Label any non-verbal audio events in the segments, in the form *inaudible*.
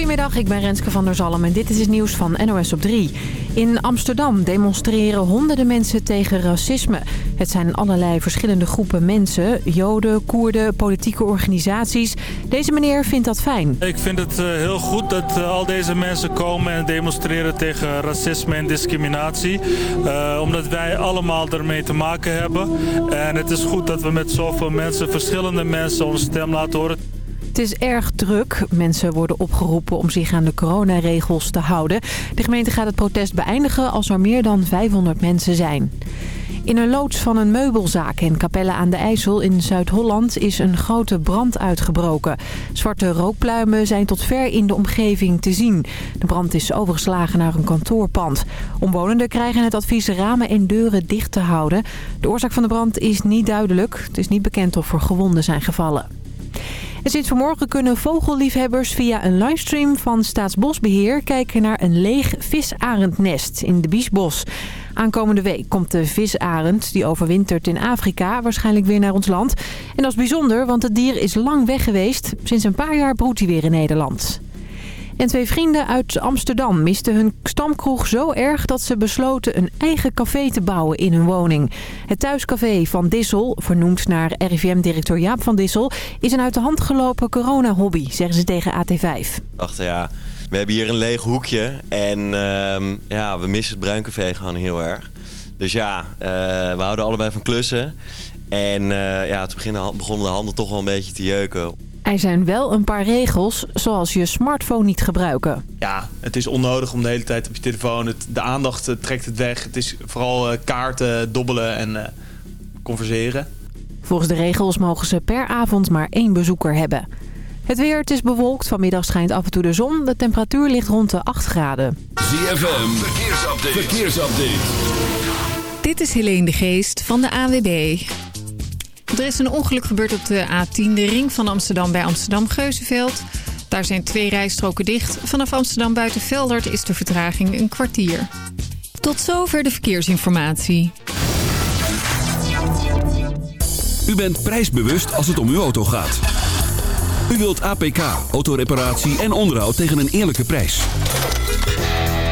Goedemiddag, ik ben Renske van der Zalm en dit is het nieuws van NOS op 3. In Amsterdam demonstreren honderden mensen tegen racisme. Het zijn allerlei verschillende groepen mensen. Joden, Koerden, politieke organisaties. Deze meneer vindt dat fijn. Ik vind het eh, heel goed dat eh, al deze mensen komen en demonstreren tegen racisme en discriminatie. Uh, omdat wij allemaal ermee te maken hebben. En het is goed dat we met zoveel mensen, verschillende mensen, onze stem laten horen. Het is erg druk. Mensen worden opgeroepen om zich aan de coronaregels te houden. De gemeente gaat het protest beëindigen als er meer dan 500 mensen zijn. In een loods van een meubelzaak in Capelle aan de IJssel in Zuid-Holland is een grote brand uitgebroken. Zwarte rookpluimen zijn tot ver in de omgeving te zien. De brand is overgeslagen naar een kantoorpand. Omwonenden krijgen het advies ramen en deuren dicht te houden. De oorzaak van de brand is niet duidelijk. Het is niet bekend of er gewonden zijn gevallen. En sinds vanmorgen kunnen vogelliefhebbers via een livestream van Staatsbosbeheer kijken naar een leeg visarendnest in de Biesbos. Aankomende week komt de visarend, die overwintert in Afrika, waarschijnlijk weer naar ons land. En dat is bijzonder, want het dier is lang weg geweest. Sinds een paar jaar broedt hij weer in Nederland. En twee vrienden uit Amsterdam misten hun stamkroeg zo erg dat ze besloten een eigen café te bouwen in hun woning. Het thuiscafé van Dissel, vernoemd naar RIVM-directeur Jaap van Dissel, is een uit de hand gelopen corona-hobby, zeggen ze tegen AT5. Dachten ja, we hebben hier een leeg hoekje en uh, ja, we missen het bruincafé gewoon heel erg. Dus ja, uh, we houden allebei van klussen. En uh, ja, toen begonnen de handen toch wel een beetje te jeuken. Er zijn wel een paar regels, zoals je smartphone niet gebruiken. Ja, het is onnodig om de hele tijd op je telefoon... Het, de aandacht uh, trekt het weg. Het is vooral uh, kaarten, dobbelen en uh, converseren. Volgens de regels mogen ze per avond maar één bezoeker hebben. Het weer, het is bewolkt. Vanmiddag schijnt af en toe de zon. De temperatuur ligt rond de 8 graden. ZFM, verkeersupdate. verkeersupdate. Dit is Helene de Geest van de AWB. Er is een ongeluk gebeurd op de A10, de ring van Amsterdam bij Amsterdam-Geuzenveld. Daar zijn twee rijstroken dicht. Vanaf Amsterdam buiten Veldert is de vertraging een kwartier. Tot zover de verkeersinformatie. U bent prijsbewust als het om uw auto gaat. U wilt APK, autoreparatie en onderhoud tegen een eerlijke prijs.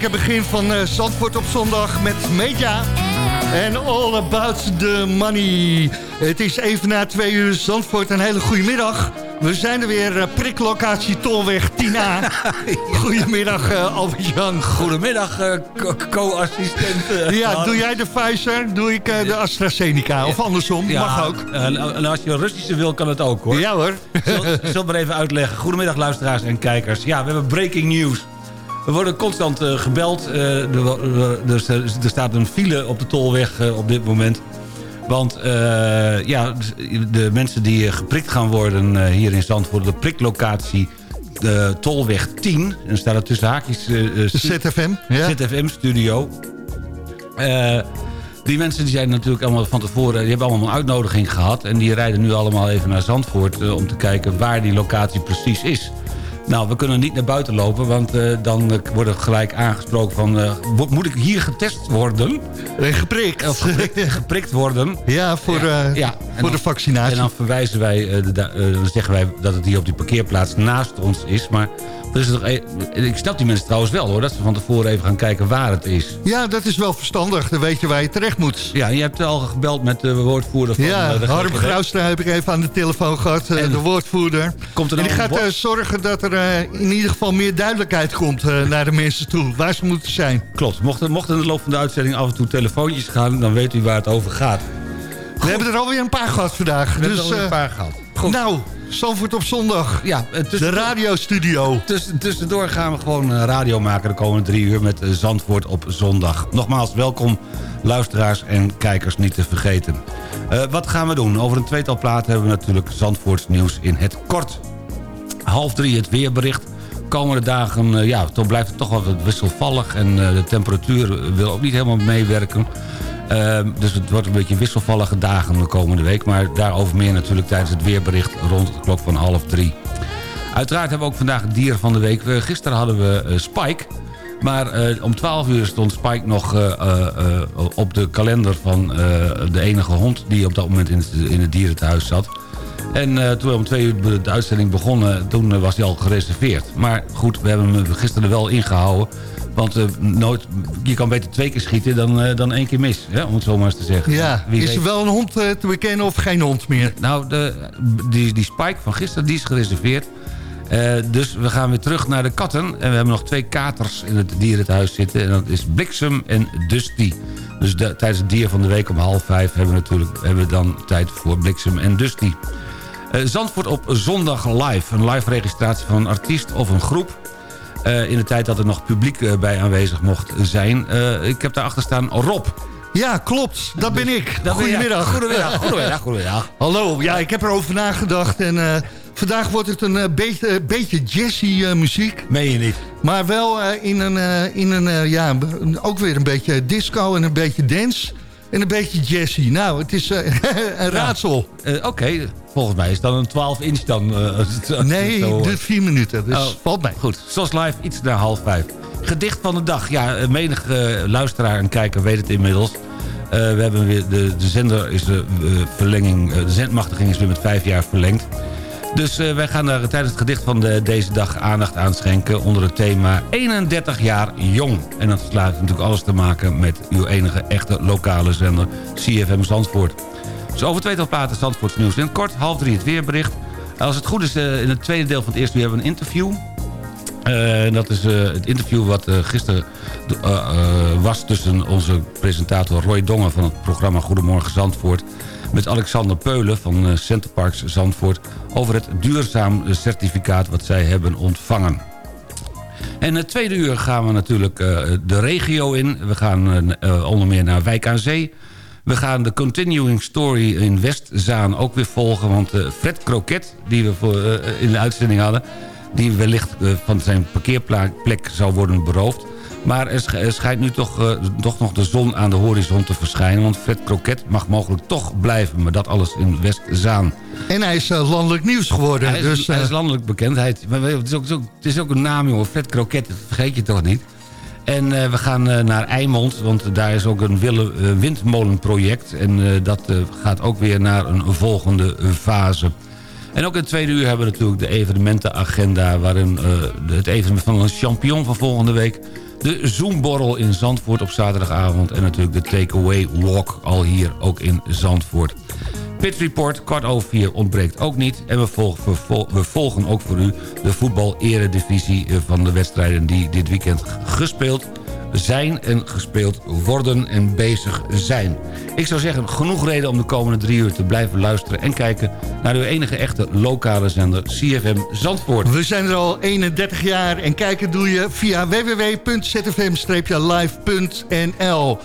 Lekker begin van uh, Zandvoort op zondag met Media. En all about the money. Het is even na twee uur Zandvoort. Een hele goede middag. We zijn er weer, uh, priklocatie Tolweg 10A. *laughs* Goedemiddag uh, Albert-Jan. Goedemiddag uh, co-assistent. ja, doe jij de Pfizer, doe ik de AstraZeneca. Of andersom, ja, mag ook. en als je een Russische wil, kan het ook hoor. Ja hoor. Ik zal maar even uitleggen. Goedemiddag luisteraars en kijkers. Ja, we hebben breaking news. We worden constant uh, gebeld. Uh, er, er, staat een file op de tolweg uh, op dit moment. Want ja, de mensen die geprikt gaan worden hier in Zandvoort... de priklocatie de Tolweg 10... en staat er tussen haakjes... ZFM. Ja. ZFM-studio. die mensen die zijn natuurlijk allemaal van tevoren... die hebben allemaal een uitnodiging gehad... en die rijden nu allemaal even naar Zandvoort... om te kijken waar die locatie precies is. Nou, we kunnen niet naar buiten lopen, want uh, dan uh, wordt er gelijk aangesproken van... Uh, moet ik hier getest worden? Geprikt. Of geprikt, *laughs* geprikt worden. Ja, voor, ja, ja. voor dan, de vaccinatie. En dan verwijzen wij, de, dan zeggen wij dat het hier op die parkeerplaats naast ons is. Maar er nog, ik snap die mensen trouwens wel hoor, dat ze van tevoren even gaan kijken waar het is. Ja, dat is wel verstandig. Dan weet je waar je terecht moet. Ja, je hebt al gebeld met de woordvoerder van ja, de Harm Graustra heb ik even aan de telefoon gehad, en de woordvoerder. Komt er en die gaat zorgen dat er uh, in ieder geval meer duidelijkheid komt uh, naar de mensen toe. Waar ze moeten zijn. Klopt. Mocht, mocht in de loop van de uitzending af en toe telefoontjes gaan... dan weet u waar het over gaat. Goed. We hebben er alweer een paar gehad vandaag. We dus, hebben er alweer een paar gehad. Goed. Nou, Zandvoort op zondag. Ja, de radiostudio. Tussen, tussendoor gaan we gewoon radio maken de komende drie uur met Zandvoort op zondag. Nogmaals, welkom luisteraars en kijkers niet te vergeten. Uh, wat gaan we doen? Over een tweetal platen hebben we natuurlijk Zandvoorts nieuws in het kort. Half drie het weerbericht komende dagen uh, ja, toch blijft het toch wel wat wisselvallig... en uh, de temperatuur wil ook niet helemaal meewerken. Uh, dus het wordt een beetje wisselvallige dagen de komende week. Maar daarover meer natuurlijk tijdens het weerbericht rond de klok van half drie. Uiteraard hebben we ook vandaag het dier van de week. gisteren hadden we Spike... Maar uh, om 12 uur stond Spike nog op de kalender van de enige hond... die op dat moment in het, in het dierenthuis zat. En toen om twee uur de uitzending begonnen... toen was hij al gereserveerd. Maar goed, we hebben hem gisteren wel ingehouden. Want nooit, je kan beter twee keer schieten dan, dan één keer mis. Ja, om het zo maar eens te zeggen. Ja, Wie is er wel een hond te bekennen of geen hond meer? Nou, de, die, die Spike van gisteren die is gereserveerd. Dus we gaan weer terug naar de katten. En we hebben nog twee katers in het dierenhuis zitten. En dat is Bliksem en Dusty. Dus de, tijdens het dier van de week om half vijf... hebben we natuurlijk hebben we dan tijd voor Bliksem en Dusty. Zandvoort op zondag live. Een live registratie van een artiest of een groep. Uh, in de tijd dat er nog publiek bij aanwezig mocht zijn. ik heb daarachter staan Rob. Ja, klopt. Dat ben ik. Dat goedemiddag. Goedemiddag. Goedemiddag. Goedemiddag. *laughs* Hallo. Ja, ik heb erover nagedacht. En uh, vandaag wordt het een uh, beetje, beetje jazzy muziek. Meen je niet. Maar wel in een, in een ja, ook weer een beetje disco en een beetje dance. En een beetje jazzy. Nou, het is *laughs* een raadsel. Oké, okay. Volgens mij is dan een 12 inch dan. Het, nee, het duurt vier minuten. Dus oh, valt mij. Goed, zoals live iets naar half vijf. Gedicht van de dag. Ja, menig luisteraar en kijker weet het inmiddels. We hebben weer de, de zender is de verlenging, de zendmachtiging is weer met vijf jaar verlengd. Dus wij gaan daar tijdens het gedicht van de, deze dag aandacht aan schenken onder het thema 31 jaar jong. En dat sluit natuurlijk alles te maken met uw enige echte lokale zender CFM Zandvoort. Dus over tweetal platen Zandvoorts nieuws in kort, half drie het weerbericht. Als het goed is, in het tweede deel van het eerste uur hebben we een interview. Uh, dat is uh, het interview wat uh, gisteren was tussen onze presentator Roy Dongen... van het programma Goedemorgen Zandvoort... met Alexander Peulen van Centerparks Zandvoort... over het duurzaam certificaat wat zij hebben ontvangen. En het tweede uur gaan we natuurlijk de regio in. We gaan onder meer naar Wijk aan Zee... We gaan de continuing story in Westzaan ook weer volgen. Want Fred Kroket, die we voor, in de uitzending hadden die wellicht uh, van zijn parkeerplek zou worden beroofd. Maar er schijnt nu toch, toch nog de zon aan de horizon te verschijnen... want Fred Kroket mag mogelijk toch blijven, maar dat alles in Westzaan. En hij is uh, landelijk nieuws geworden. Hij is, dus, hij is landelijk bekendheid. Maar het is, ook, het is ook een naam, jongen. Fred Kroket, dat vergeet je toch niet? En uh, we gaan uh, naar Eimond, want daar is ook een uh, windmolenproject. En dat gaat ook weer naar een volgende fase. En ook in het tweede uur hebben we natuurlijk de evenementenagenda... waarin het evenement van een champion van volgende week... De Zoomborrel in Zandvoort op zaterdagavond. En natuurlijk de Takeaway Walk al hier ook in Zandvoort. Pit Report, kwart over vier, ontbreekt ook niet. En we volgen, we vol- we volgen ook voor u de voetbal-eredivisie eh, van de wedstrijden... die dit weekend gespeeld zijn en gespeeld worden en bezig zijn. Ik zou zeggen, genoeg reden om de komende drie uur te blijven luisteren... en kijken naar uw enige echte lokale zender CFM Zandvoort. We zijn er al 31 jaar en kijken doe je via www.zfm-live.nl.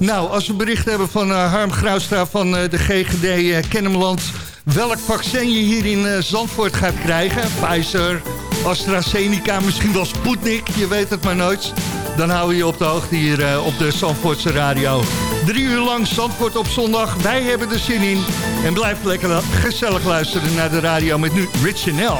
Nou, als we bericht hebben van eh, Harm Graustra van eh, de GGD eh, Kennemerland... welk vaccin je hier in Zandvoort gaat krijgen... Pfizer, AstraZeneca, misschien wel Sputnik, je weet het maar nooit... dan houden we je op de hoogte hier op de Zandvoortse radio. Drie uur lang Zandvoort op zondag, wij hebben er zin in... en blijf lekker gezellig luisteren naar de radio met nu Rich Chanel.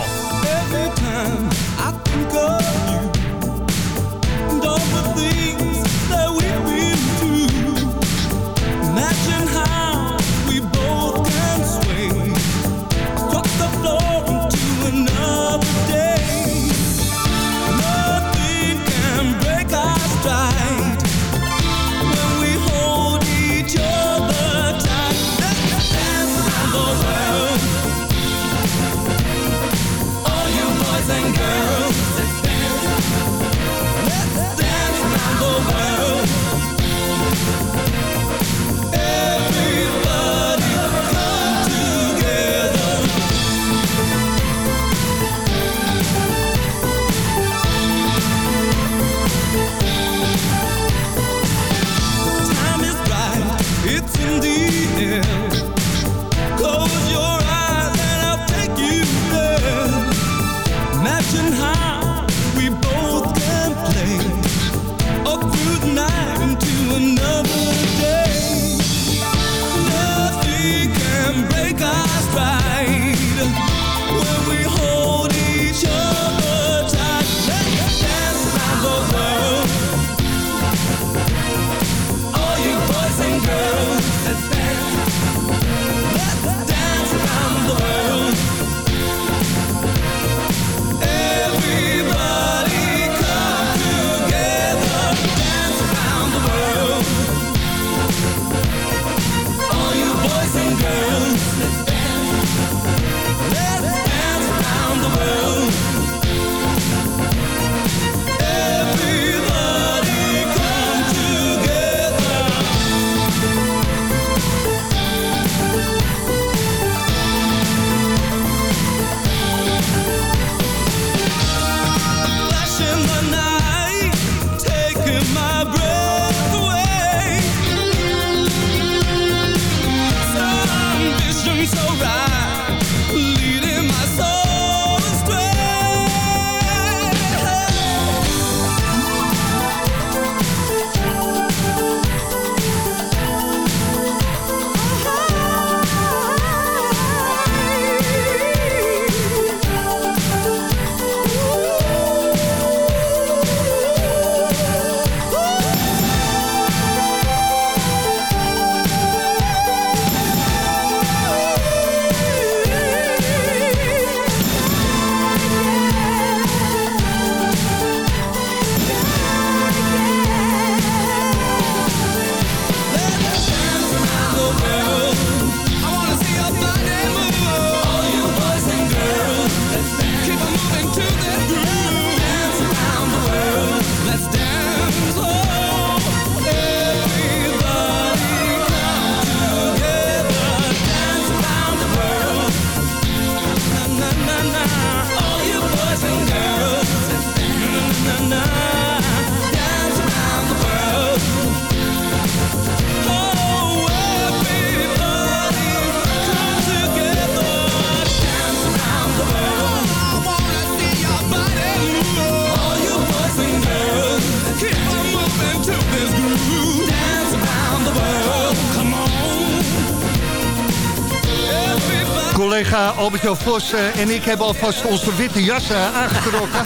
Albert-Jan Vos eh, en ik hebben alvast onze witte jassen aangetrokken.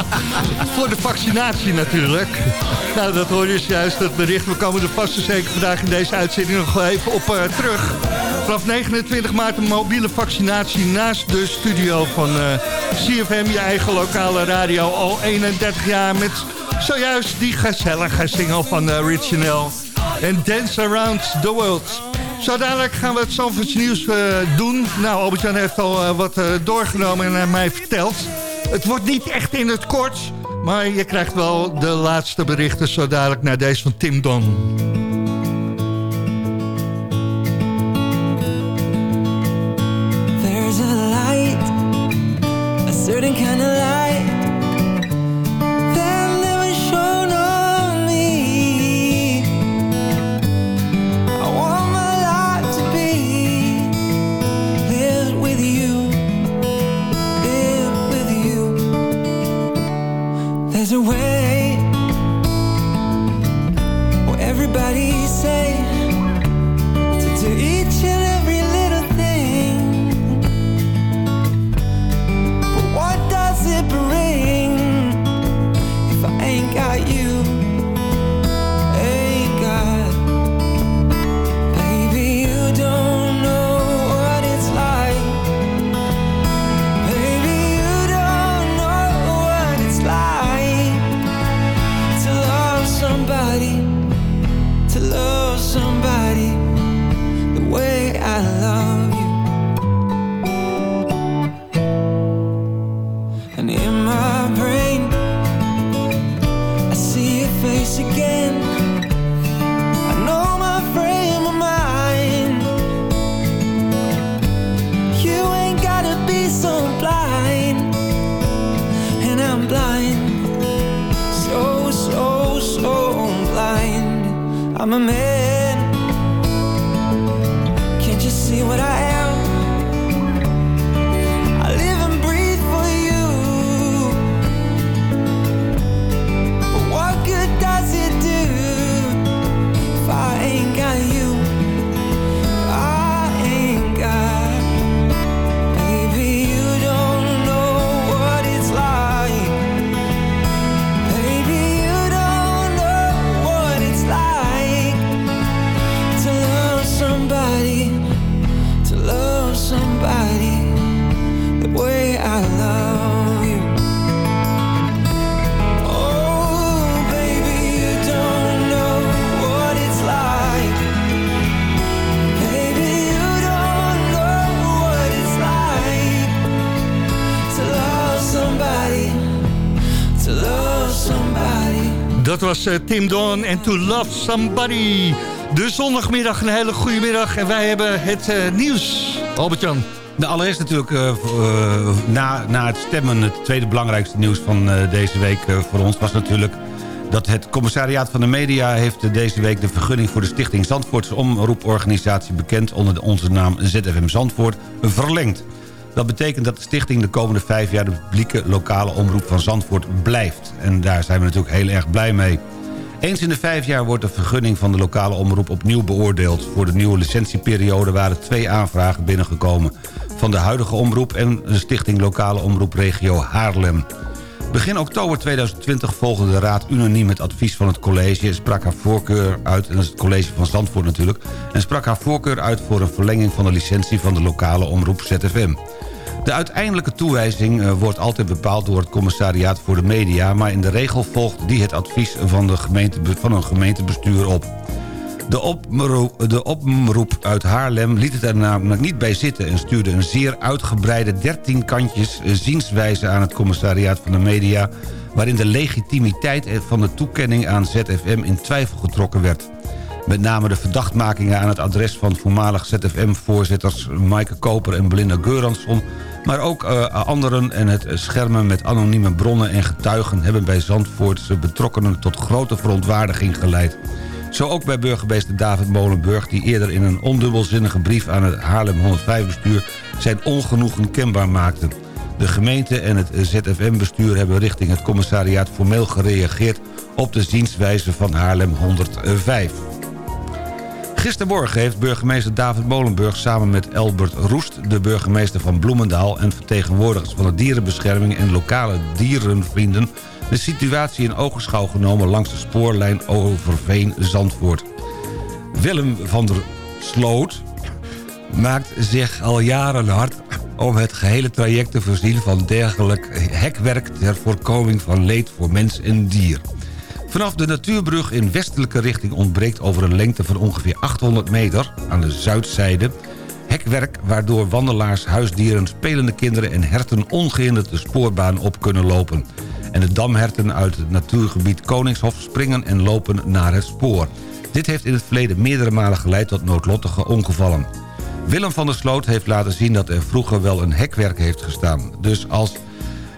*laughs* Voor de vaccinatie natuurlijk. Nou, dat hoor je juist, dat bericht. We komen er vast en zeker vandaag in deze uitzending nog wel even op eh, terug. Vanaf 29 maart een mobiele vaccinatie naast de studio van eh, CFM. Je eigen lokale radio al 31 jaar met Zojuist die gezellige single van uh, Chanel. En Dance Around the World. Zo dadelijk gaan we het Zandvoorts nieuws uh, doen. Nou, Albert-Jan heeft al uh, wat uh, doorgenomen en aan mij verteld. Het wordt niet echt in het kort, maar je krijgt wel de laatste berichten... zo dadelijk naar deze van Tim Don. There's a way where everybody say I'm a man. Dat was uh, Tim Dawn en To Love Somebody. De zondagmiddag, een hele goede middag. En wij hebben het uh, nieuws. Albert-Jan. Allereerst natuurlijk uh, na, na het stemmen... het tweede belangrijkste nieuws van deze week voor ons was natuurlijk... dat het commissariaat van de media heeft deze week de vergunning... voor de Stichting Zandvoortse Omroeporganisatie bekend... onder de, onze naam ZFM Zandvoort verlengd. Dat betekent dat de stichting de komende vijf jaar... de publieke lokale omroep van Zandvoort blijft. En daar zijn we natuurlijk heel erg blij mee. Eens in de vijf jaar wordt de vergunning van de lokale omroep opnieuw beoordeeld. Voor de nieuwe licentieperiode waren twee aanvragen binnengekomen. Van de huidige omroep en de stichting Lokale Omroep Regio Haarlem. Begin oktober 2020 volgde de raad unaniem het advies van het college... sprak haar voorkeur uit, en dat is het college van Zandvoort natuurlijk... en sprak haar voorkeur uit voor een verlenging van de licentie van de lokale omroep ZFM. De uiteindelijke toewijzing uh, wordt altijd bepaald door het commissariaat voor de media... maar in de regel volgt die het advies van, de gemeente, van een gemeentebestuur op. De oproep, de uit Haarlem liet het er namelijk niet bij zitten... en stuurde een zeer uitgebreide 13 kantjes zienswijze aan het commissariaat van de media... waarin de legitimiteit van de toekenning aan ZFM in twijfel getrokken werd. Met name de verdachtmakingen aan het adres van voormalig ZFM-voorzitters... Maaike Koper en Belinda Geuransson... maar ook uh, anderen en het schermen met anonieme bronnen en getuigen... hebben bij Zandvoortse betrokkenen tot grote verontwaardiging geleid. Zo ook bij burgemeester David Molenburg... die eerder in een ondubbelzinnige brief aan het Haarlem 105-bestuur... zijn ongenoegen kenbaar maakte. De gemeente en het ZFM-bestuur hebben richting het commissariaat formeel gereageerd... op de zienswijze van Haarlem 105. Gistermorgen heeft burgemeester David Molenburg samen met Elbert Roest... de burgemeester van Bloemendaal en vertegenwoordigers van de dierenbescherming... en lokale dierenvrienden de situatie in ogenschouw genomen... langs de spoorlijn Overveen-Zandvoort. Willem van der Sloot maakt zich al jaren hard om het gehele traject te voorzien van dergelijk hekwerk... ter voorkoming van leed voor mens en dier. Vanaf de natuurbrug in westelijke richting ontbreekt over een lengte van ongeveer 800 meter... aan de zuidzijde hekwerk waardoor wandelaars, huisdieren, spelende kinderen en herten ongehinderd de spoorbaan op kunnen lopen. En de damherten uit het natuurgebied Koningshof springen en lopen naar het spoor. Dit heeft in het verleden meerdere malen geleid tot noodlottige ongevallen. Willem van der Sloot heeft laten zien dat er vroeger wel een hekwerk heeft gestaan. Dus als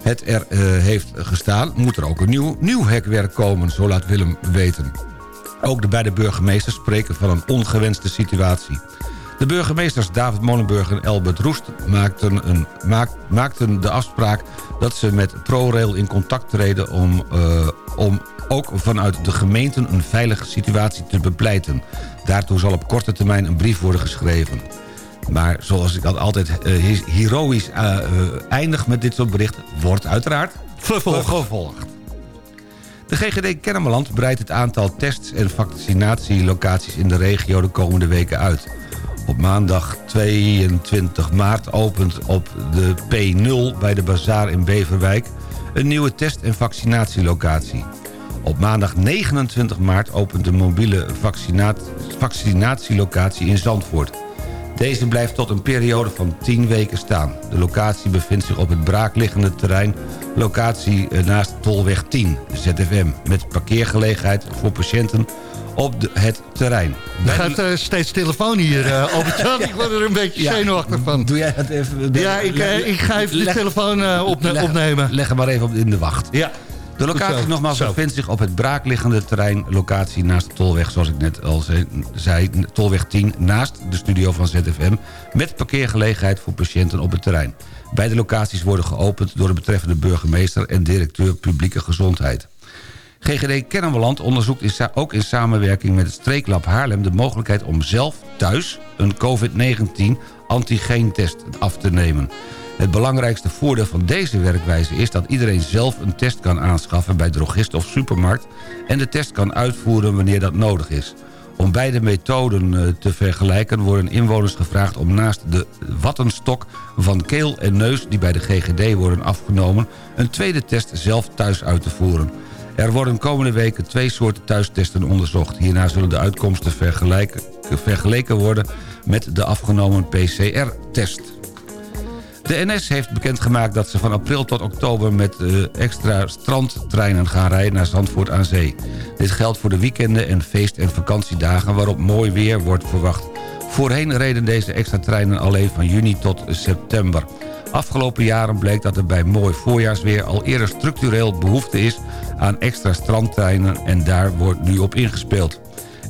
het er eh, heeft gestaan, moet er ook een nieuw, nieuw hekwerk komen, zo laat Willem weten. Ook de beide burgemeesters spreken van een ongewenste situatie. De burgemeesters David Molenburg en Albert Roest maakten, een, maak, maakten de afspraak... dat ze met ProRail in contact treden om, eh, om ook vanuit de gemeenten... een veilige situatie te bepleiten. Daartoe zal op korte termijn een brief worden geschreven. Maar zoals ik al altijd uh, heroïs uh, eindig met dit soort berichten... wordt uiteraard vervolgd. vervolgd. De GGD Kennemerland breidt het aantal tests- en vaccinatielocaties in de regio de komende weken uit. Op maandag 22 maart opent op de P0 bij de Bazaar in Beverwijk... een nieuwe test- en vaccinatielocatie. Op maandag 29 maart opent de mobiele vaccinatielocatie in Zandvoort. Deze blijft tot een periode van 10 weken staan. De locatie bevindt zich op het braakliggende terrein... locatie eh, naast Tolweg 10, ZFM... met parkeergelegenheid voor patiënten op de, het terrein. Er gaat uh, steeds telefoon hier, uh, *laughs* Albert-Jan. Ik word er een beetje ja, zenuwachtig van. Doe jij dat even? Ja, ik, uh, ik ga even de telefoon opne leg, opnemen. Leg hem maar even op, in de wacht. Ja. De locatie nogmaals bevindt zich op het braakliggende terrein... locatie naast de Tolweg, zoals ik net al zei... Tolweg 10, naast de studio van ZFM... met parkeergelegenheid voor patiënten op het terrein. Beide locaties worden geopend door de betreffende burgemeester... en directeur publieke gezondheid. GGD Kennemerland onderzoekt in ook in samenwerking met het streeklab Haarlem... de mogelijkheid om zelf thuis een COVID-19 antigeentest af te nemen. Het belangrijkste voordeel van deze werkwijze is dat iedereen zelf een test kan aanschaffen bij drogist of supermarkt... en de test kan uitvoeren wanneer dat nodig is. Om beide methoden eh, te vergelijken worden inwoners gevraagd om naast de wattenstok van keel en neus... die bij de GGD worden afgenomen, een tweede test zelf thuis uit te voeren. Er worden komende weken twee soorten thuistesten onderzocht. Hierna zullen de uitkomsten vergeleken worden met de afgenomen PCR-test. De NS heeft bekendgemaakt dat ze van april tot oktober... met uh, extra strandtreinen gaan rijden naar Zandvoort aan Zee. Dit geldt voor de weekenden en feest- en vakantiedagen... waarop mooi weer wordt verwacht. Voorheen reden deze extra treinen alleen van juni tot september. Afgelopen jaren bleek dat er bij mooi voorjaarsweer... al eerder structureel behoefte is aan extra strandtreinen... en daar wordt nu op ingespeeld.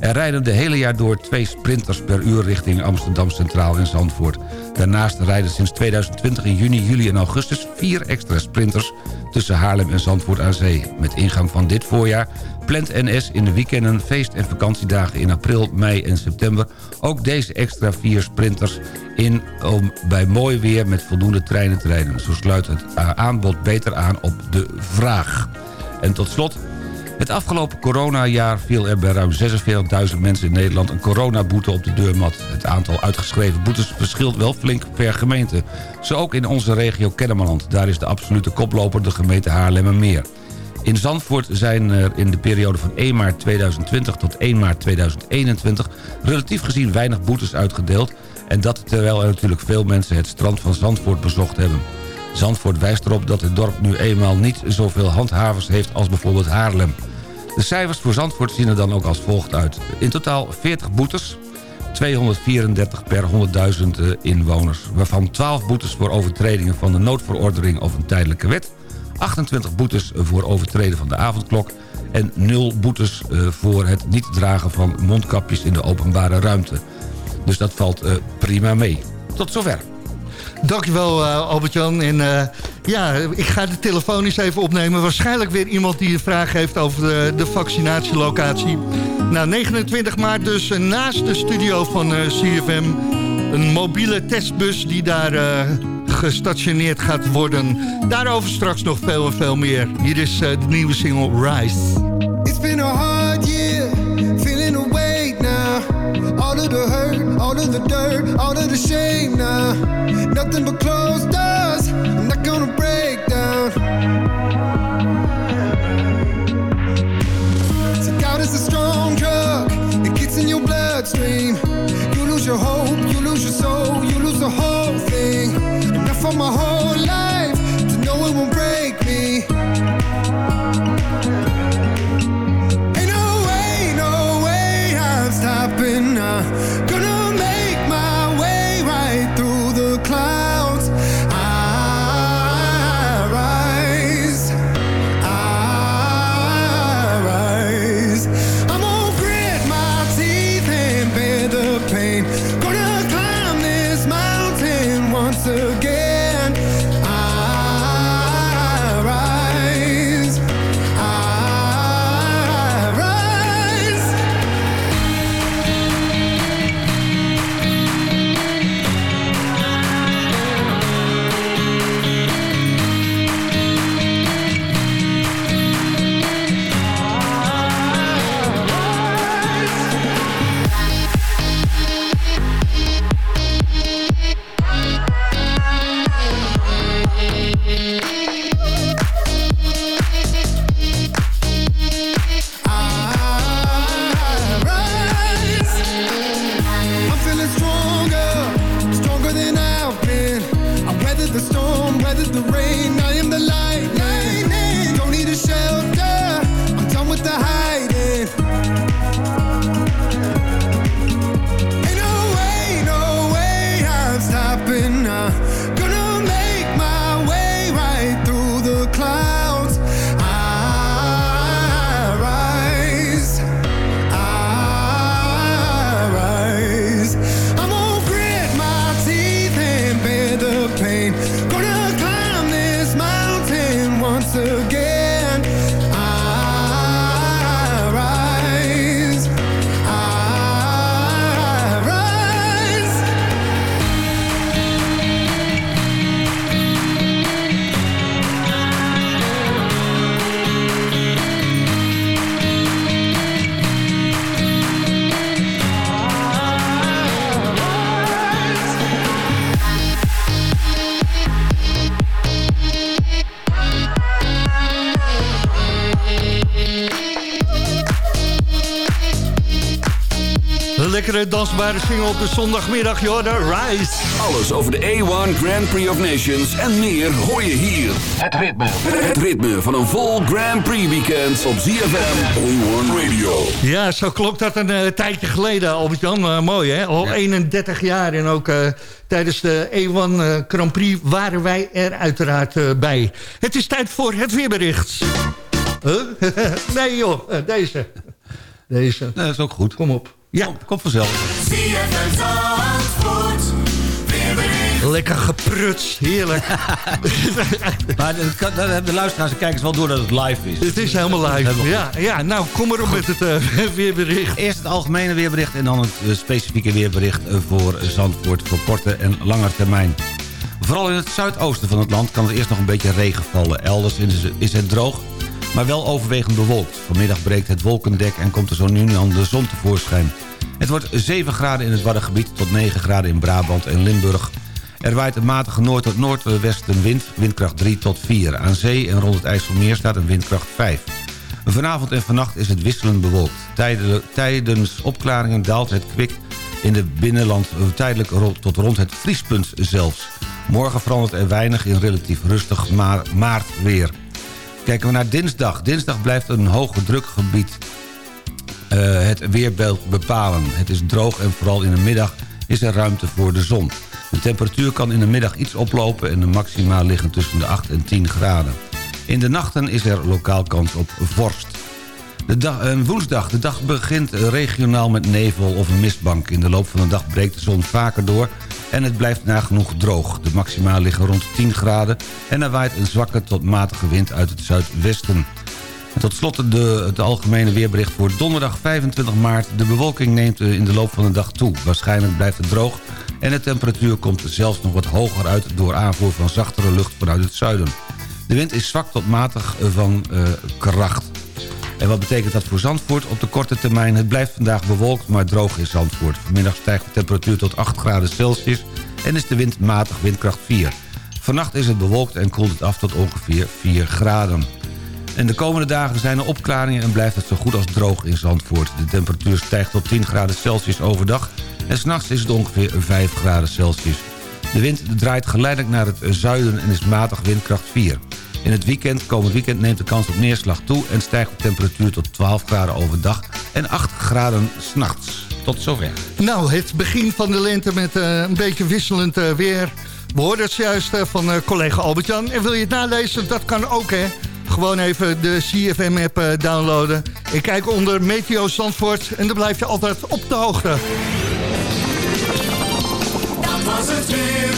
Er rijden de hele jaar door twee sprinters per uur richting Amsterdam Centraal en Zandvoort. Daarnaast rijden sinds 2020 in juni, juli en augustus vier extra sprinters tussen Haarlem en Zandvoort aan zee. Met ingang van dit voorjaar plant NS in de weekenden, feest- en vakantiedagen in april, mei en september ook deze extra vier sprinters in om bij mooi weer met voldoende treinen te rijden. Zo sluit het aanbod beter aan op de vraag. En tot slot het afgelopen coronajaar viel er bij ruim 46.000 mensen in Nederland... een coronaboete op de deurmat. Het aantal uitgeschreven boetes verschilt wel flink per gemeente. Zo ook in onze regio Kennemerland. Daar is de absolute koploper de gemeente Haarlemmermeer. In Zandvoort zijn er in de periode van 1 maart 2020 tot 1 maart 2021... relatief gezien weinig boetes uitgedeeld... en dat terwijl er natuurlijk veel mensen het strand van Zandvoort bezocht hebben. Zandvoort wijst erop dat het dorp nu eenmaal niet zoveel handhavers heeft als bijvoorbeeld Haarlem. De cijfers voor Zandvoort zien er dan ook als volgt uit. In totaal 40 boetes, 234 per 100.000 inwoners... waarvan 12 boetes voor overtredingen van de noodverordening of een tijdelijke wet... 28 boetes voor overtreden van de avondklok... en 0 boetes voor het niet dragen van mondkapjes in de openbare ruimte. Dus dat valt prima mee. Tot zover. Dankjewel uh, Albert-Jan. En uh, ja, ik ga de telefoon even opnemen. Waarschijnlijk weer iemand die een vraag heeft over de, de vaccinatielocatie. Nou, 29 maart dus uh, naast de studio van CFM... een mobiele testbus die daar gestationeerd gaat worden. Daarover straks nog veel en veel meer. Hier is de nieuwe single Rise. It's been a hard year, feeling awake now. All of the hurt, all of the dirt, all of the shame now. Nothing but closed doors. I'm not gonna break down. So doubt is a strong drug. It gets in your bloodstream. You lose your hope, you lose your soul, you lose the whole thing. Not for my heart. Again. Dansbare single op de zondagmiddag, joh, de Rise. Alles over de A1 Grand Prix of Nations en meer hoor je hier. Het ritme. Het ritme van een vol Grand Prix weekend op ZFM A1 Radio. Ja, zo klopt dat een eh, tijdje geleden, Albert-Jan. Eh, mooi, hè? Al 31 jaar en ook eh, tijdens de E1 eh, Grand Prix waren wij er uiteraard bij. Het is tijd voor het weerbericht. Huh? *laughs* nee joh, deze. Deze. Nee, dat is ook goed. Kom op. Ja. Komt vanzelf. Lekker geprutst, heerlijk. *laughs* Maar dat kan- dat hebben de luisteraars en kijkers wel door dat het live is. Het is helemaal live. Ja, ja, nou kom maar op met het eh, *laughs* weerbericht. Eerst het algemene weerbericht en dan het eh, specifieke weerbericht eh, voor Zandvoort voor korte en lange termijn. Vooral in het zuidoosten van het land kan er eerst nog een beetje regen vallen. Elders is- is het droog, maar wel overwegend bewolkt. Vanmiddag breekt het wolkendek en komt er zo nu en dan de zon tevoorschijn. Het wordt 7 graden in het Waddengebied tot 9 graden in Brabant en Limburg. Er waait een matige noord- tot noordwestenwind, windkracht 3 tot 4. Aan zee en rond het IJsselmeer staat een windkracht 5. Vanavond en vannacht is het wisselend bewolkt. Tijdens, opklaringen daalt het kwik in het binnenland eh, tijdelijk tot rond het vriespunt zelfs. Morgen verandert er weinig in relatief rustig maar maartweer. Kijken we naar dinsdag. Dinsdag blijft een hoge drukgebied het weerbeeld bepalen. Het is droog en vooral in de middag is er ruimte voor de zon. De temperatuur kan in de middag iets oplopen... en de maxima liggen tussen de 8 en 10 graden. In de nachten is er lokaal kans op vorst. De dag, eh, woensdag. De dag begint regionaal met nevel of een mistbank. In de loop van de dag breekt de zon vaker door en het blijft nagenoeg droog. De maxima liggen rond 10 graden en er waait een zwakke tot matige wind uit het zuidwesten. Tot slot de, het algemene weerbericht voor donderdag 25 maart. De bewolking neemt eh, in de loop van de dag toe. Waarschijnlijk blijft het droog en de temperatuur komt zelfs nog wat hoger uit... door aanvoer van zachtere lucht vanuit het zuiden. De wind is zwak tot matig eh, van eh, kracht. En wat betekent dat voor Zandvoort? Op de korte termijn, het blijft vandaag bewolkt, maar droog in Zandvoort. Vanmiddag stijgt de temperatuur tot 8 graden Celsius en is de wind matig windkracht 4. Vannacht is het bewolkt en koelt het af tot ongeveer 4 graden. En de komende dagen zijn er opklaringen en blijft het zo goed als droog in Zandvoort. De temperatuur stijgt tot 10 graden Celsius overdag en s'nachts is het ongeveer 5 graden Celsius. De wind draait geleidelijk naar het zuiden en is matig windkracht 4. In het weekend, komend weekend neemt de kans op neerslag toe... en stijgt de temperatuur tot 12 graden overdag en 8 graden s'nachts. Tot zover. Nou, het begin van de lente met eh, een beetje wisselend eh, weer. We hoorden het juist eh, van collega Albert-Jan. En wil je het nalezen? Dat kan ook, hè. Gewoon even de CFM-app eh, downloaden. En kijk onder Meteo Zandvoort. En dan blijf je altijd op de hoogte. Dat was het weer.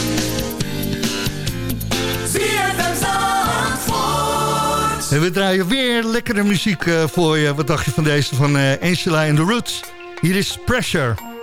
ZFM Zandvoort. En we draaien weer lekkere muziek eh, voor je. Wat dacht je van deze van eh, Angela and the Roots? Hier is Pressure.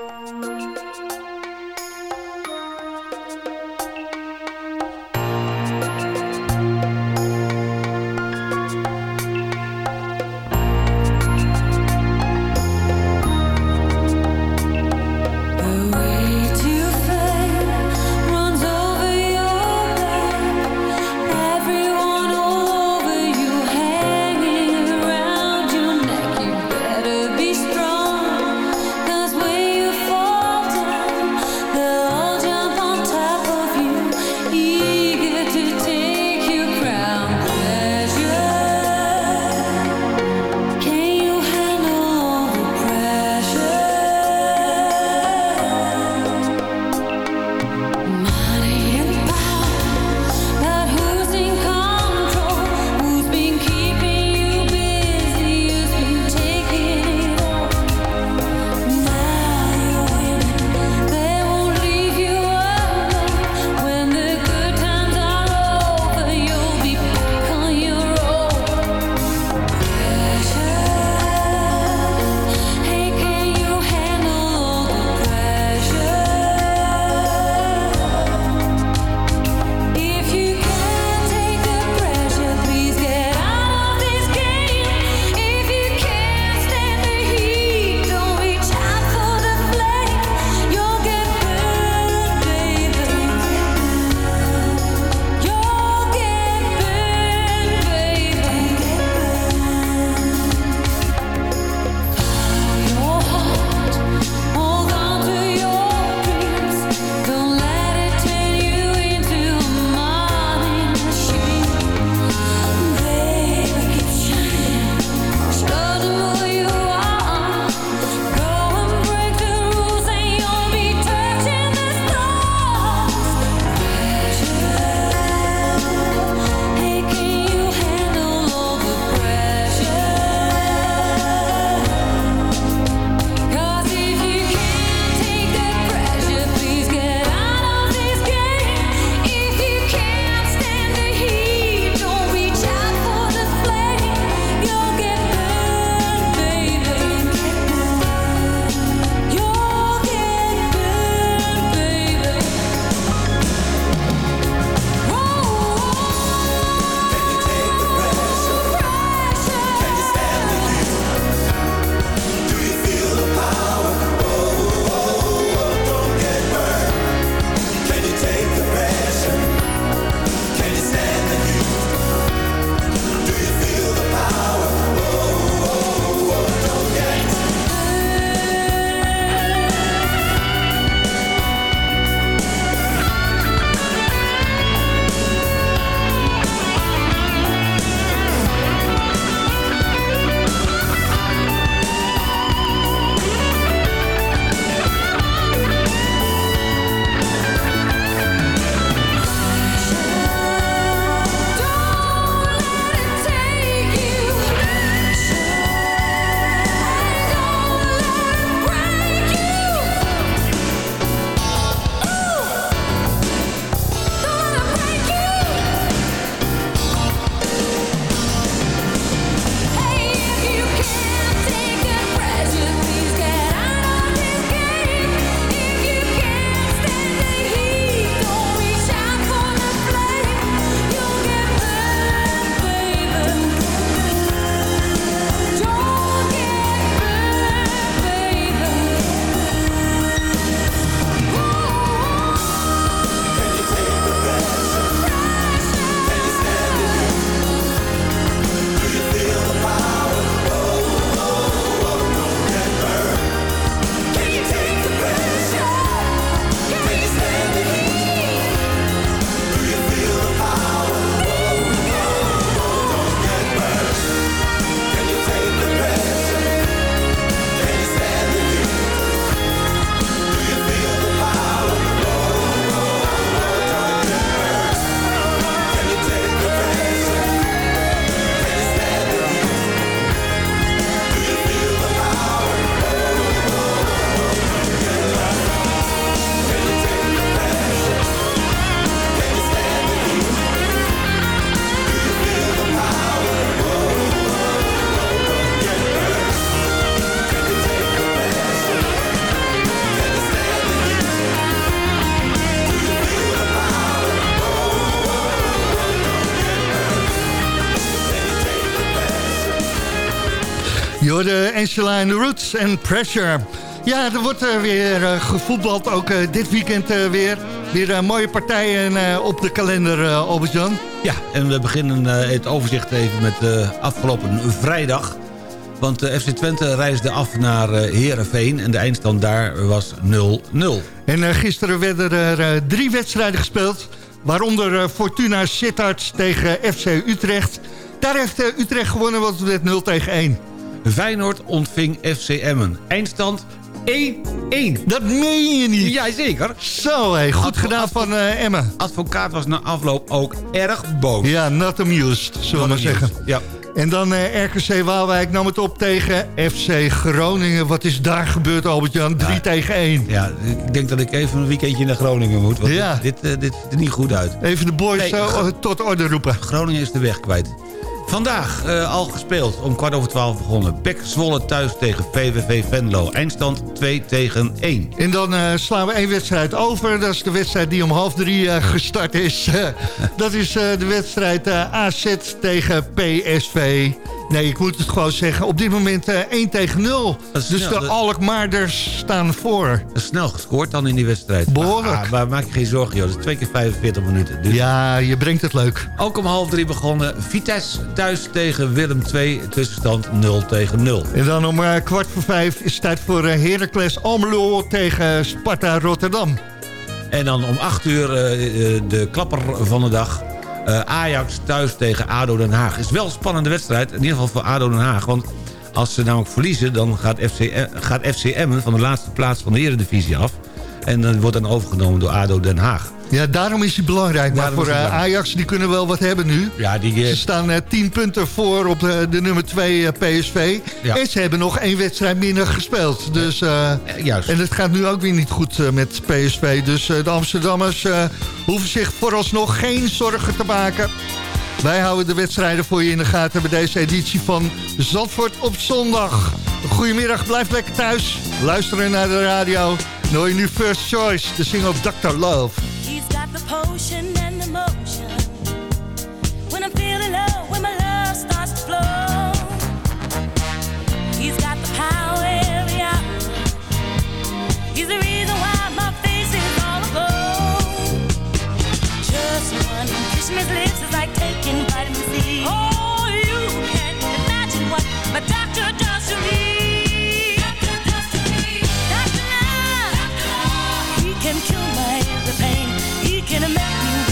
Angela the Roots en Pressure. Ja, er wordt eh, weer eh, gevoetbald, ook eh, dit weekend weer. Weer mooie partijen op de kalender, Albert-Jan. Ja, en we beginnen het overzicht even met afgelopen vrijdag. Want eh, FC Twente reisde af naar Heerenveen en de eindstand daar was 0-0. En gisteren werden er drie wedstrijden gespeeld. Waaronder Fortuna Sittard tegen FC Utrecht. Daar heeft Utrecht gewonnen, want het werd 0 tegen 1. Feyenoord ontving FC Emmen. Eindstand 1-1. Dat meen je niet. Jazeker. Zo, hé, goed gedaan van eh, Emmen. Advocaat was na afloop ook erg boos. Ja, not amused, zullen we maar zeggen. Ja. En dan eh, RKC Waalwijk nam het op tegen FC Groningen. Wat is daar gebeurd, Albert-Jan? 3 tegen 1. Ja, ik denk dat ik even een weekendje naar Groningen moet. Want Ja. dit, dit, dit ziet er niet goed uit. Even de boys Nee, eh, tot orde roepen. Groningen is de weg kwijt. Vandaag eh, al gespeeld, om kwart over twaalf begonnen. Pek Zwolle thuis tegen VVV Venlo. Eindstand 2 tegen 1. En dan eh, slaan we één wedstrijd over. Dat is de wedstrijd die om half drie eh, gestart is. *laughs* dat is de wedstrijd AZ tegen PSV. Nee, ik moet het gewoon zeggen. Op dit moment eh 1 tegen 0. Dat is Dus snel. de Dat- Alkmaarders staan voor. Snel gescoord dan in die wedstrijd. Behoorlijk. Maar, maar maak je geen zorgen, joh. Dat is twee keer 45 minuten. Dus Ja, je brengt het leuk. Ook om half drie begonnen. Vitesse thuis tegen Willem 2. Tussenstand 0 tegen 0. En dan om eh, kwart voor vijf is het tijd voor eh, Heracles Almelo tegen Sparta Rotterdam. En dan om 8 uur de klapper van de dag. Eh, Ajax thuis tegen ADO Den Haag. Is wel een spannende wedstrijd. In ieder geval voor ADO Den Haag. Want als ze namelijk verliezen... dan gaat FC, eh, gaat FC Emmen van de laatste plaats van de Eredivisie af. En dan wordt dan overgenomen door ADO Den Haag. Ja, daarom is hij belangrijk. Maar Daarom voor eh. Ajax, die kunnen wel wat hebben nu. Ja, die... eh, Ze staan eh, 10 punten voor op de, de nummer 2 PSV. Ja. En ze hebben nog één wedstrijd minder gespeeld. Dus, eh, eh, juist. en het gaat nu ook weer niet goed eh, met PSV. Dus eh, de Amsterdammers eh, hoeven zich vooralsnog geen zorgen te maken. Wij houden de wedstrijden voor je in de gaten bij deze editie van Zandvoort op zondag. Goedemiddag, blijf lekker thuis. Luisteren naar de radio. Je nu First Choice, de single Dr. Love. Potion and the motion. When I'm feeling low, when my love starts to flow. He's got the power every. He's the reason why my face is all aglow. Just one kiss from his lips is like taking vitamin C. Oh, you can't imagine what my doctor does to me. He can make me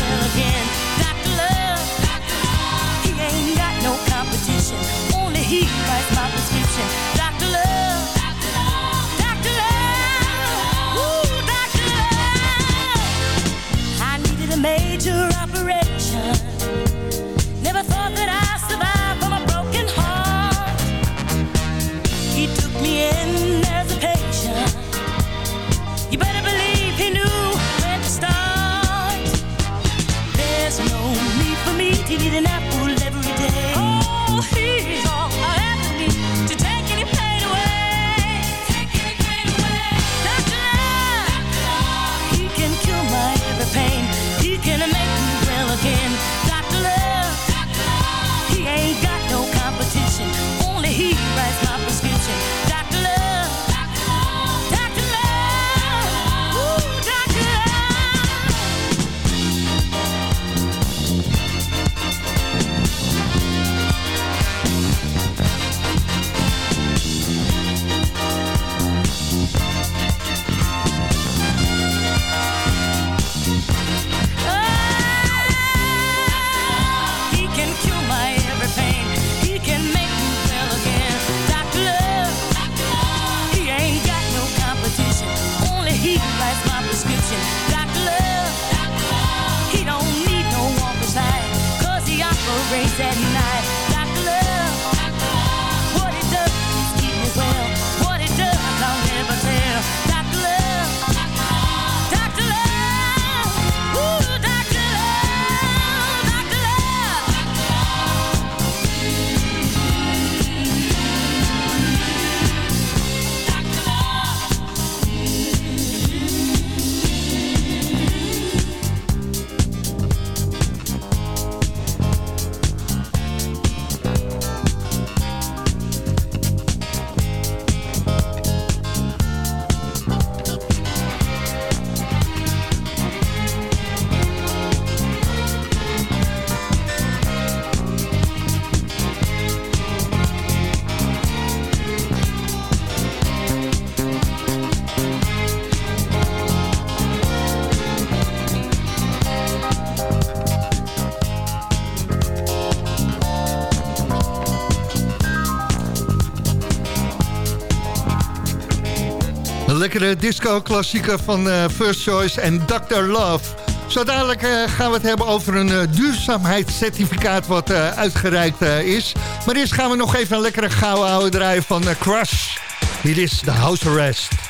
lekkere disco-klassieker van eh, First Choice en Dr. Love. Zo dadelijk eh, gaan we het hebben over een eh, duurzaamheidscertificaat wat uitgereikt is. Maar eerst gaan we nog even een lekkere gouden oude draaien van Crush. Hier is de House Arrest.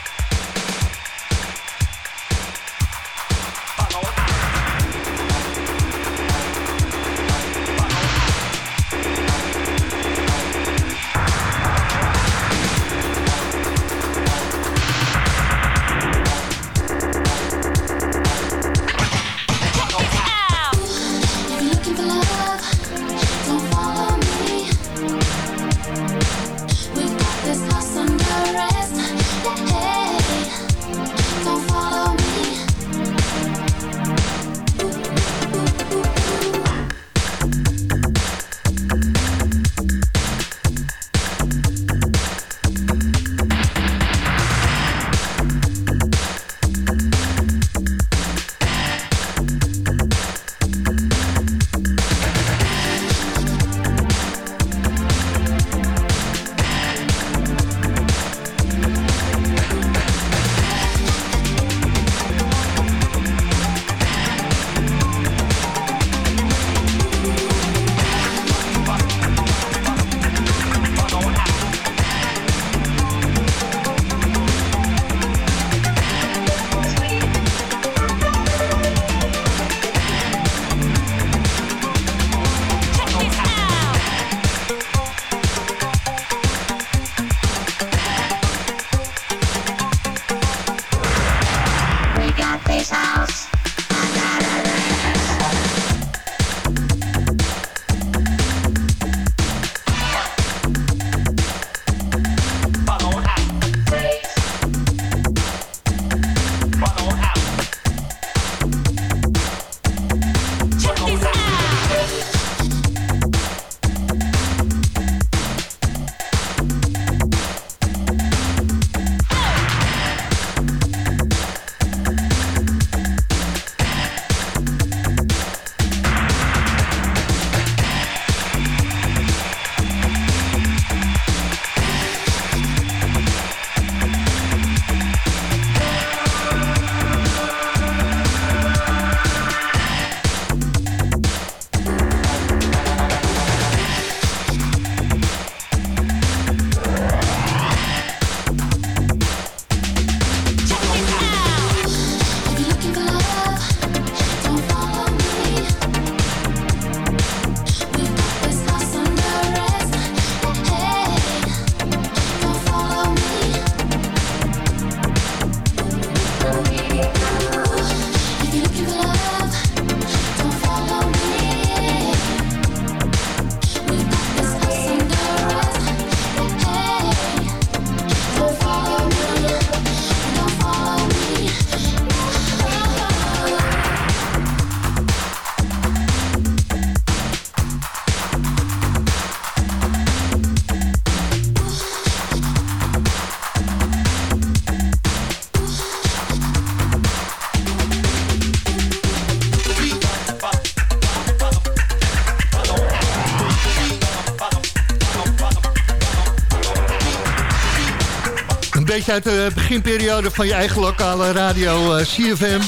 Beetje uit de beginperiode van je eigen lokale radio eh, CFM.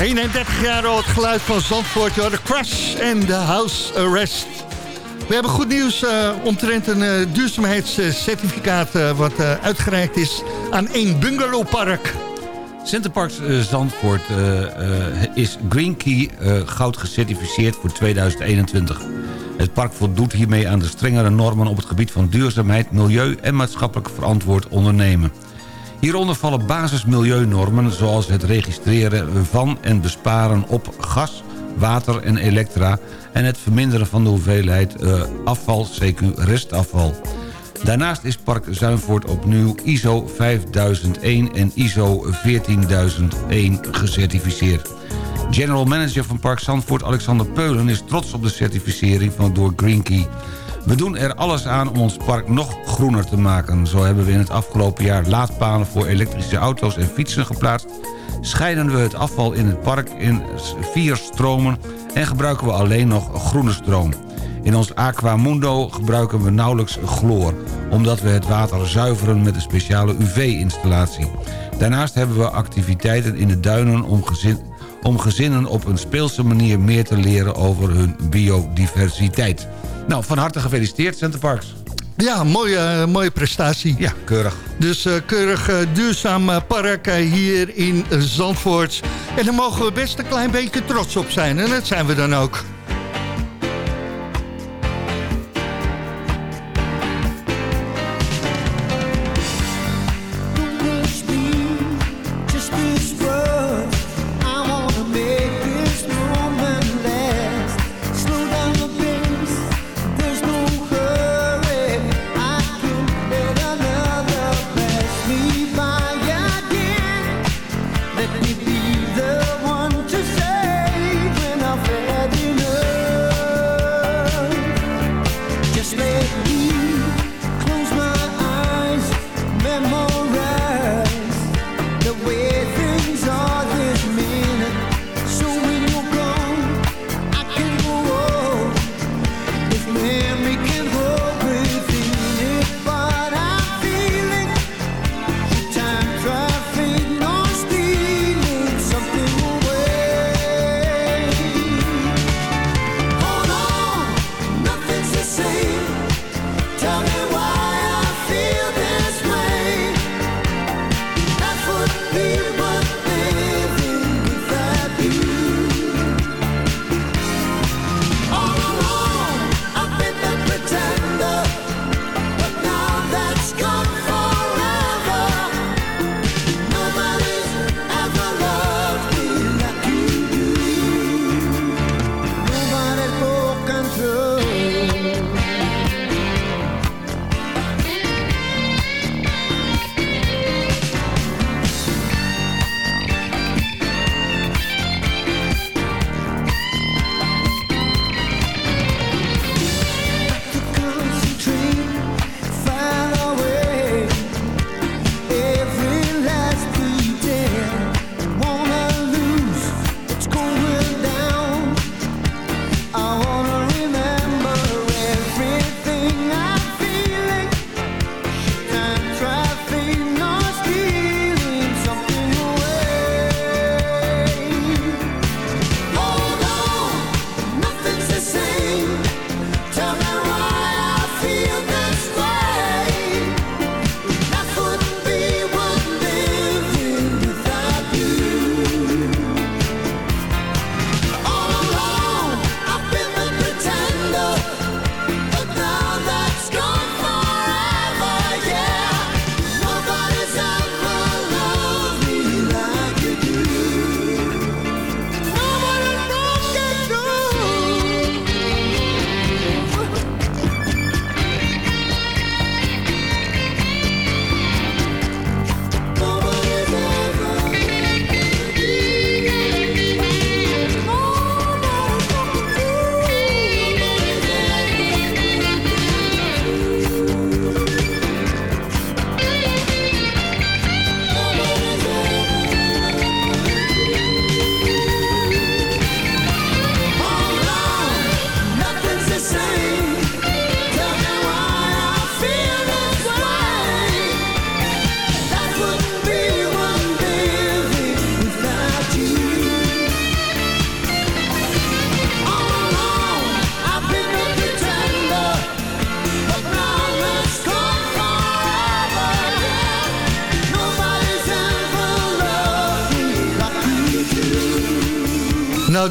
31 jaar het geluid van Zandvoort. De Crush en de House Arrest. We hebben goed nieuws eh, omtrent een eh, duurzaamheidscertificaat... wat uitgereikt is aan één bungalowpark. Centerparks eh, Zandvoort is Green Key goud gecertificeerd voor 2021. Het park voldoet hiermee aan de strengere normen op het gebied van duurzaamheid, milieu en maatschappelijk verantwoord ondernemen. Hieronder vallen basismilieunormen zoals het registreren van en besparen op gas, water en elektra... en het verminderen van de hoeveelheid eh, afval, CQ restafval. Daarnaast is Park Zuinvoort opnieuw ISO 5001 en ISO 14001 gecertificeerd. General Manager van Park Zandvoort Alexander Peulen is trots op de certificering van door Green Key. We doen er alles aan om ons park nog groener te maken. Zo hebben we in het afgelopen jaar laadpalen voor elektrische auto's en fietsen geplaatst. Scheiden we het afval in het park in vier stromen en gebruiken we alleen nog groene stroom. In ons Aquamundo gebruiken we nauwelijks chloor... omdat we het water zuiveren met een speciale UV-installatie. Daarnaast hebben we activiteiten in de duinen om, gezin, om gezinnen op een speelse manier meer te leren over hun biodiversiteit. Nou, van harte gefeliciteerd Centerparks. Ja, mooie, mooie prestatie. Ja, keurig. Dus eh, keurig eh, duurzaam eh, park eh, hier in Zandvoort. En daar mogen we best een klein beetje trots op zijn. En dat zijn we dan ook.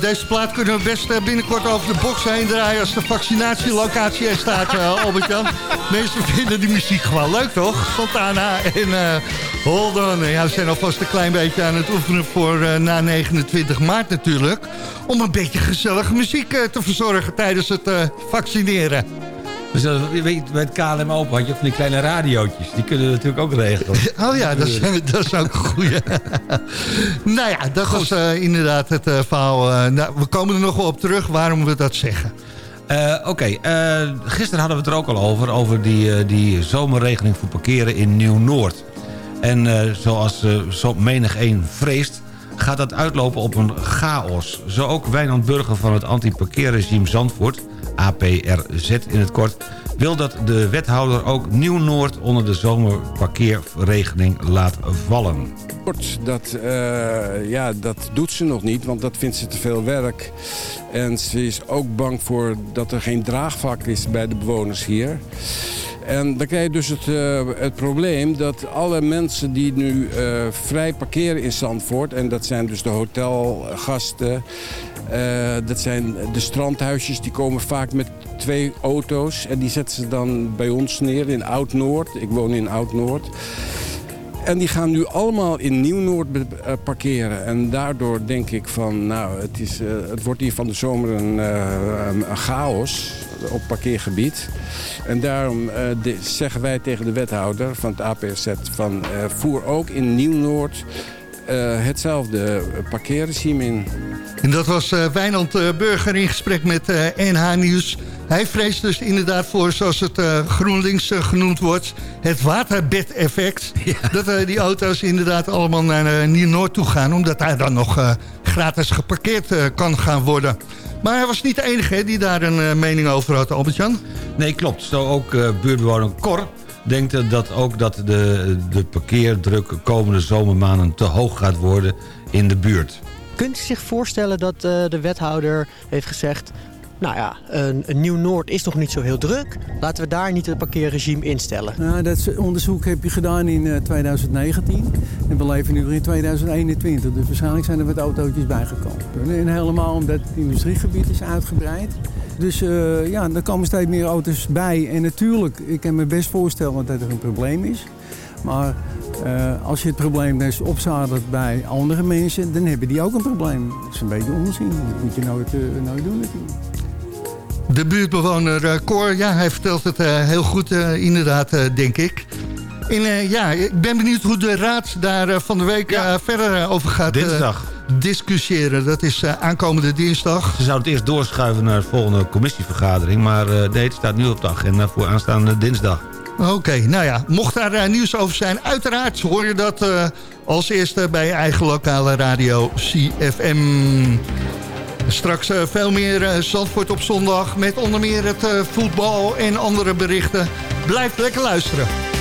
Deze plaat kunnen we best eh, binnenkort over de box heen draaien... als de vaccinatielocatie er staat, eh, *laughs* Albert-Jan. Mensen vinden die muziek gewoon leuk, toch? Santana en eh Hold On. Ja, we zijn alvast een klein beetje aan het oefenen voor na 29 maart natuurlijk. Om een beetje gezellige muziek te verzorgen tijdens het vaccineren. Dus weet bij het KLM Open had je van die kleine radiootjes. Die kunnen natuurlijk ook regelen. *laughs* Oh ja, dat is, dat is ook een goeie. *laughs* nou ja, dat was eh, inderdaad het eh, verhaal. eh, nou, we komen er nog wel op terug waarom we dat zeggen. Oké, gisteren hadden we het er ook al over. Over die, die zomerregeling voor parkeren in Nieuw-Noord. En zoals zo menig een vreest... gaat dat uitlopen op een chaos. Zo ook Wijnand Burger van het anti-parkeerregime Zandvoort... APRZ in het kort... wil dat de wethouder ook Nieuw-Noord onder de zomerparkeerregeling laat vallen. Dat, eh, ja, dat doet ze nog niet, want dat vindt ze te veel werk. En ze is ook bang voor dat er geen draagvlak is bij de bewoners hier. En dan krijg je dus het, eh, het probleem dat alle mensen die nu eh, vrij parkeren in Zandvoort... en dat zijn dus de hotelgasten, eh, dat zijn de strandhuisjes... die komen vaak met twee auto's en die zetten ze dan bij ons neer in Oud-Noord. Ik woon in Oud-Noord. En die gaan nu allemaal in Nieuw-Noord eh, parkeren. En daardoor denk ik van, nou, het, is, eh, het wordt hier van de zomer een, eh, een, chaos op parkeergebied. En daarom zeggen wij tegen de wethouder van het APSZ... van voer ook in Nieuw-Noord eh, hetzelfde parkeerregime in. En dat was eh, Wijnand eh, Burger in gesprek met eh, NH Nieuws. Hij vreest dus inderdaad voor, zoals het eh, GroenLinks eh, genoemd wordt... het waterbed-effect. *laughs* Dat eh, die auto's inderdaad allemaal naar eh, Nieuw-Noord toe gaan... omdat daar dan nog eh, gratis geparkeerd eh, kan gaan worden. Maar hij was niet de enige hè, die daar een eh, mening over had, Albert-Jan. Nee, klopt. Zo ook eh, buurtbewoner Cor denkt dat ook dat de, de parkeerdruk de komende zomermaanden te hoog gaat worden in de buurt. Kunt u zich voorstellen dat eh, de wethouder heeft gezegd... nou ja, een, een Nieuw-Noord is toch niet zo heel druk? Laten we daar niet het parkeerregime instellen. Nou, dat onderzoek heb je gedaan in eh, 2019 en we leven nu weer in 2021. Dus waarschijnlijk zijn er wat autootjes bijgekomen. En helemaal omdat het industriegebied is uitgebreid. Dus eh, ja, er komen steeds meer auto's bij. En natuurlijk, ik kan me best voorstellen dat er een probleem is. Maar eh, als je het probleem dus opzadelt bij andere mensen, dan hebben die ook een probleem. Dat is een beetje onzin. Dat moet je nooit, eh, nooit doen natuurlijk. De buurtbewoner eh, Cor, ja, hij vertelt het eh, heel goed eh, inderdaad, denk ik. En ja, ik ben benieuwd hoe de raad daar van de week verder over gaat Dinsdag. discussiëren. Dat is aankomende dinsdag. Ze zouden het eerst doorschuiven naar de volgende commissievergadering... maar nee, het staat nu op de agenda voor aanstaande dinsdag. Oké, nou ja, mocht daar nieuws over zijn, uiteraard hoor je dat als eerste bij je eigen lokale radio CFM. Straks eh, veel meer eh, Zandvoort op zondag met onder meer het eh, voetbal en andere berichten. Blijf lekker luisteren.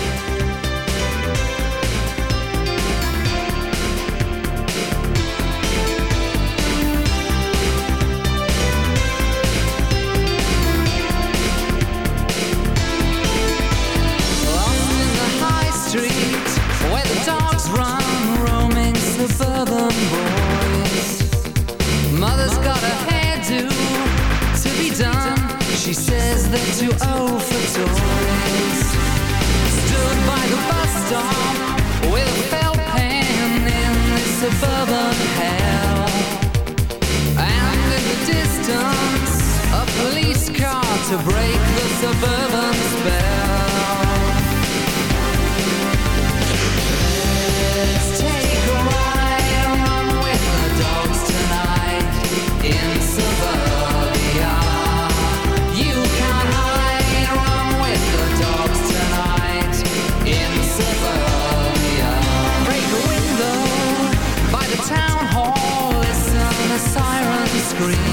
scream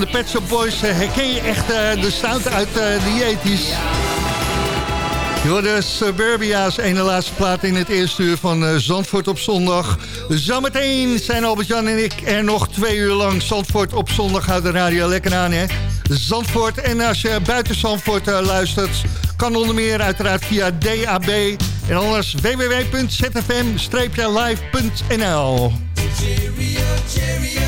de Pet Shop Boys eh, herken je echt eh, de sound uit eh, de 80s. Je hoorde Suburbia's ene laatste plaat in het eerste uur van Zandvoort op zondag. Zometeen zijn Albert-Jan en ik er nog twee uur lang Zandvoort op zondag houdt de radio lekker aan, hè? Zandvoort. En als je buiten Zandvoort luistert, kan onder meer uiteraard via DAB. En anders www.zfm-live.nl Cheerio, cheerio,